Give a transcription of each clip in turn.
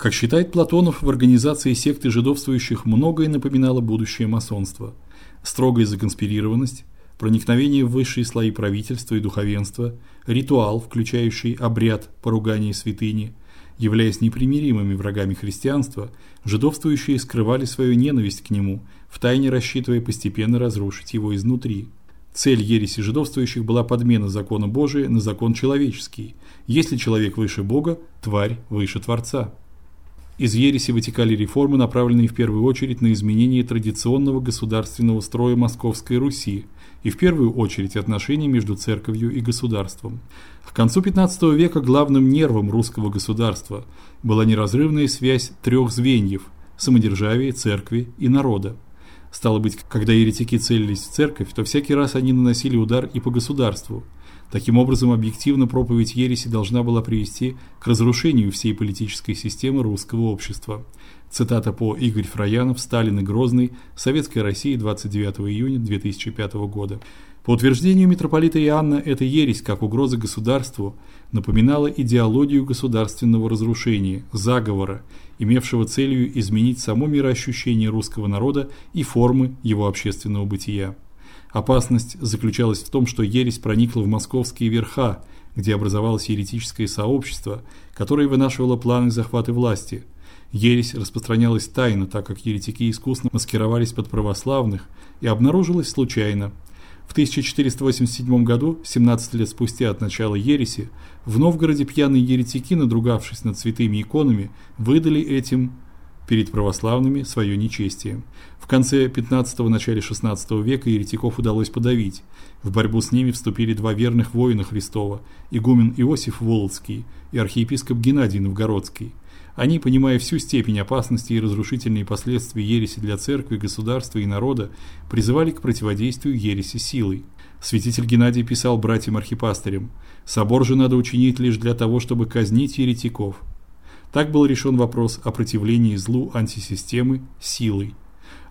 Как считает Платонов, в организации секты жидовствующих многое напоминало будущее масонство. Строгая законспирированность, проникновение в высшие слои правительства и духовенства, ритуал, включающий обряд поругания святыни, являясь непримиримыми врагами христианства, жидовствующие скрывали свою ненависть к нему, втайне рассчитывая постепенно разрушить его изнутри. Цель ереси жидовствующих была подмена закона Божия на закон человеческий. Если человек выше Бога, тварь выше Творца. Из ереси вытекали реформы, направленные в первую очередь на изменение традиционного государственного строя Московской Руси и в первую очередь отношений между церковью и государством. К концу XV века главным нервом русского государства была неразрывная связь трех звеньев – самодержавия, церкви и народа. Стало быть, когда еретики целились в церковь, то всякий раз они наносили удар и по государству. Таким образом, объективно проповедь ереси должна была привести к разрушению всей политической системы русского общества. Цитата по Игорь Фраянов, Сталин и Грозный, Советская Россия, 29 июня 2005 года. По утверждению митрополита Иоанна, эта ересь, как угроза государству, напоминала идеологию государственного разрушения, заговора, имевшего целью изменить само мироощущение русского народа и формы его общественного бытия. Опасность заключалась в том, что ересь проникла в московские верха, где образовалось еретическое сообщество, которое вынашивало планы захвата власти. Ересь распространялась тайно, так как еретики искусно маскировались под православных, и обнаружилась случайно – в 1487 году, 17 лет спустя от начала ереси, в Новгороде пьяные еретики, надругавшись над святыми иконами, выдали этим перед православными свое нечестие. В конце 15-го начале 16 века еретиков удалось подавить. В борьбу с ними вступили два верных воина Христова: игумен Иосиф Волоцкий и архиепископ Геннадий Новгородский. Они, понимая всю степень опасности и разрушительные последствия ереси для церкви, государства и народа, призывали к противодействию ереси силой. Святитель Геннадий писал братьям-архипастырям: "Собор же надо учинить лишь для того, чтобы казнить еретиков". Так был решен вопрос о противлении злу антисистемы силой.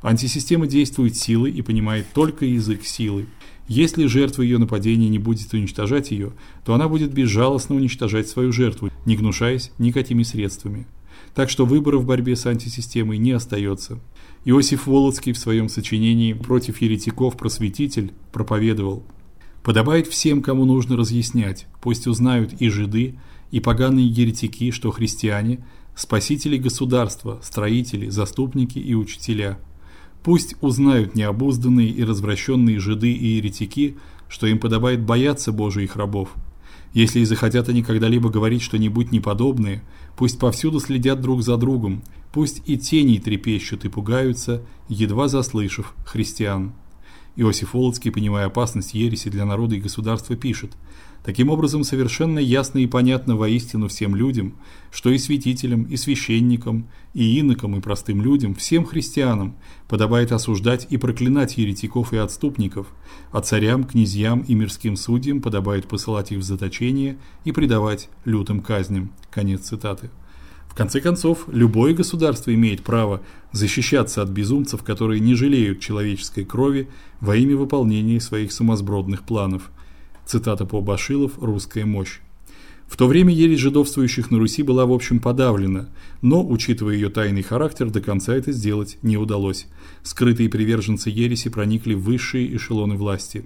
Антисистема действует силой и понимает только язык силы. Если жертва ее нападения не будет уничтожать ее, то она будет безжалостно уничтожать свою жертву, не гнушаясь никакими средствами. Так что выбора в борьбе с антисистемой не остается. Иосиф Волоцкий в своем сочинении «Против еретиков просветитель» проповедовал «Подобает всем, кому нужно разъяснять, пусть узнают и жиды, и поганые еретики, что христиане – спасители государства, строители, заступники и учителя – Пусть узнают необузданные и развращенные жиды и еретики, что им подобает бояться Божиих рабов. Если и захотят они когда-либо говорить что-нибудь неподобное, пусть повсюду следят друг за другом, пусть и тени трепещут и пугаются, едва заслышав христиан. Иосиф Волоцкий, понимая опасность ереси для народа и государства, пишет: Таким образом, совершенно ясно и понятно воистину всем людям, что и святителям, и священникам, и инокам, и простым людям, всем христианам подобает осуждать и проклинать еретиков и отступников, а царям, князьям и мирским судьям подобает посылать их в заточение и предавать лютым казням. Конец цитаты. В конце концов, любое государство имеет право защищаться от безумцев, которые не жалеют человеческой крови во имя выполнения своих самосбродных планов – Цитата по Башилов «Русская мощь». В то время ересь жидовствующих на Руси была в общем подавлена, но, учитывая ее тайный характер, до конца это сделать не удалось. Скрытые приверженцы ереси проникли в высшие эшелоны власти.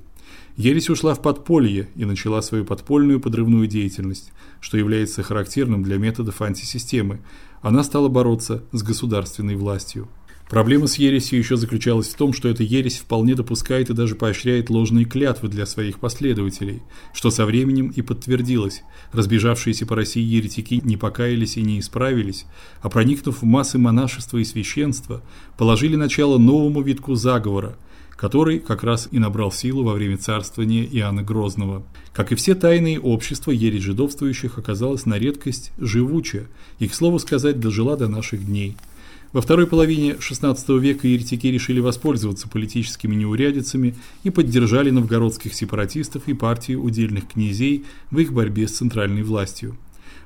Ересь ушла в подполье и начала свою подпольную подрывную деятельность, что является характерным для методов антисистемы. Она стала бороться с государственной властью. Проблема с ересью еще заключалась в том, что эта ересь вполне допускает и даже поощряет ложные клятвы для своих последователей, что со временем и подтвердилось. Разбежавшиеся по России еретики не покаялись и не исправились, а проникнув в массы монашества и священства, положили начало новому витку заговора, который как раз и набрал силу во время царствования Иоанна Грозного. Как и все тайные общества, ересь жидовствующих оказалась на редкость живуча и, к слову сказать, дожила до наших дней – во второй половине XVI века еретики решили воспользоваться политическими неурядицами и поддержали новгородских сепаратистов и партию удельных князей в их борьбе с центральной властью.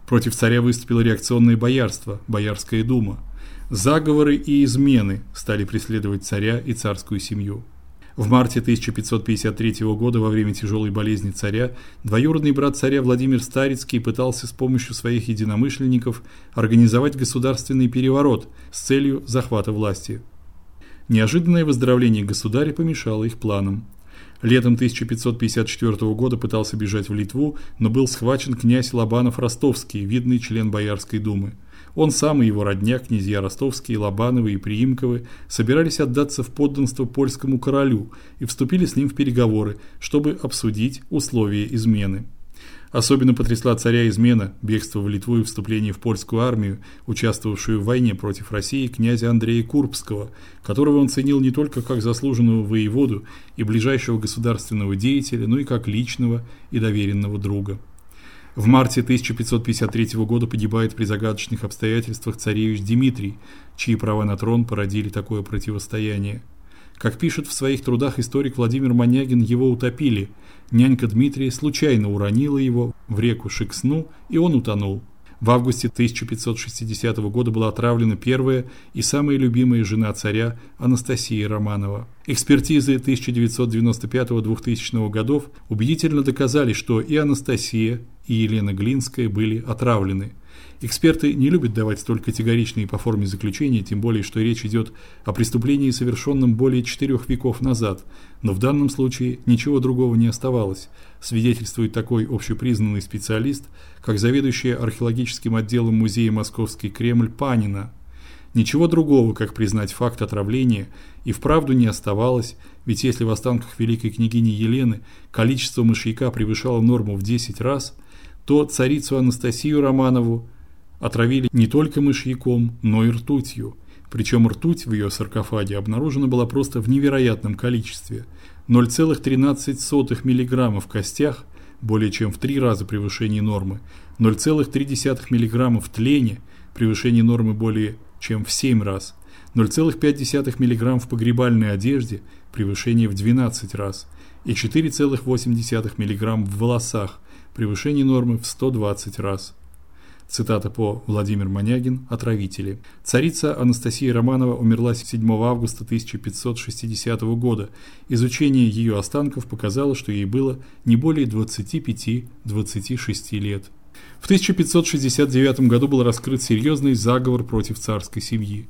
Против царя выступило реакционное боярство, Боярская дума. Заговоры и измены стали преследовать царя и царскую семью. В марте 1553 года во время тяжелой болезни царя двоюродный брат царя Владимир Старицкий пытался с помощью своих единомышленников организовать государственный переворот с целью захвата власти. Неожиданное выздоровление государя помешало их планам. Летом 1554 года пытался бежать в Литву, но был схвачен князь Лобанов Ростовский, видный член Боярской думы. Он сам и его родня, князья Ростовские, Лобановы и Приимковы, собирались отдаться в подданство польскому королю и вступили с ним в переговоры, чтобы обсудить условия измены. Особенно потрясла царя измена, бегство в Литву и вступление в польскую армию, участвовавшую в войне против России князя Андрея Курбского, которого он ценил не только как заслуженного воеводу и ближайшего государственного деятеля, но и как личного и доверенного друга. В марте 1553 года погибает при загадочных обстоятельствах царевич Дмитрий, чьи права на трон породили такое противостояние. Как пишет в своих трудах историк Владимир Манягин, его утопили. Нянька Дмитрия случайно уронила его в реку Шиксну, и он утонул. В августе 1560 года была отравлена первая и самая любимая жена царя Анастасия Романова. Экспертизы 1995-2000 годов убедительно доказали, что и Анастасия, и Елена Глинская были отравлены. Эксперты не любят давать столь категоричные по форме заключения, тем более что речь идет о преступлении, совершенном более четырех веков назад, но в данном случае ничего другого не оставалось. Свидетельствует такой общепризнанный специалист, как заведующая археологическим отделом музея Московский Кремль Панина. Ничего другого, как признать факт отравления, и вправду не оставалось, ведь если в останках великой княгини Елены количество мышьяка превышало норму в 10 раз – то царицу Анастасию Романову отравили не только мышьяком, но и ртутью. Причем ртуть в ее саркофаге обнаружена была просто в невероятном количестве. 0,13 мг в костях, более чем в три раза превышение нормы, 0,3 мг в тлене, превышение нормы более чем в 7 раз, 0,5 мг в погребальной одежде, превышение в 12 раз, и 4,8 мг в волосах, превышение нормы в 120 раз. Цитата по Владимир Манягин «Отравители». Царица Анастасия Романова умерла 7 августа 1560 года. Изучение ее останков показало, что ей было не более 25-26 лет. В 1569 году был раскрыт серьезный заговор против царской семьи.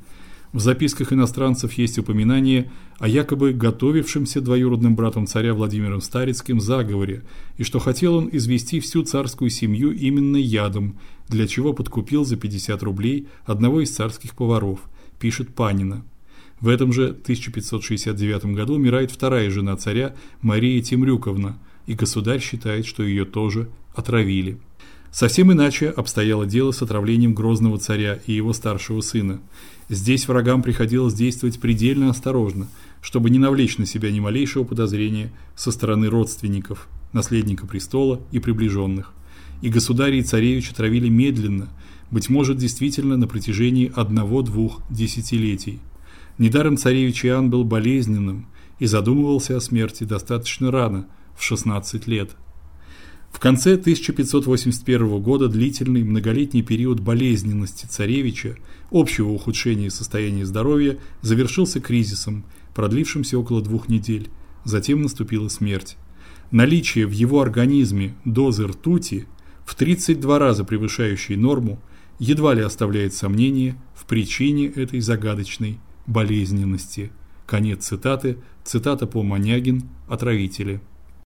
В записках иностранцев есть упоминание о якобы готовившемся двоюродным братом царя Владимиром Старицким заговоре, и что хотел он извести всю царскую семью именно ядом, для чего подкупил за 50 рублей одного из царских поваров, пишет Панина. В этом же 1569 году умирает вторая жена царя Мария Темрюковна, и государь считает, что ее тоже отравили. Совсем иначе обстояло дело с отравлением грозного царя и его старшего сына. Здесь врагам приходилось действовать предельно осторожно, чтобы не навлечь на себя ни малейшего подозрения со стороны родственников, наследника престола и приближенных. И государь и царевич отравили медленно, быть может, действительно на протяжении одного-двух десятилетий. Недаром царевич Иоанн был болезненным и задумывался о смерти достаточно рано, в 16 лет. В конце 1581 года длительный многолетний период болезненности царевича, общего ухудшения состояния здоровья завершился кризисом, продлившимся около двух недель. Затем наступила смерть. Наличие в его организме дозы ртути, в 32 раза превышающей норму, едва ли оставляет сомнения в причине этой загадочной болезненности. Конец цитаты. Цитата по Манягин, отравители.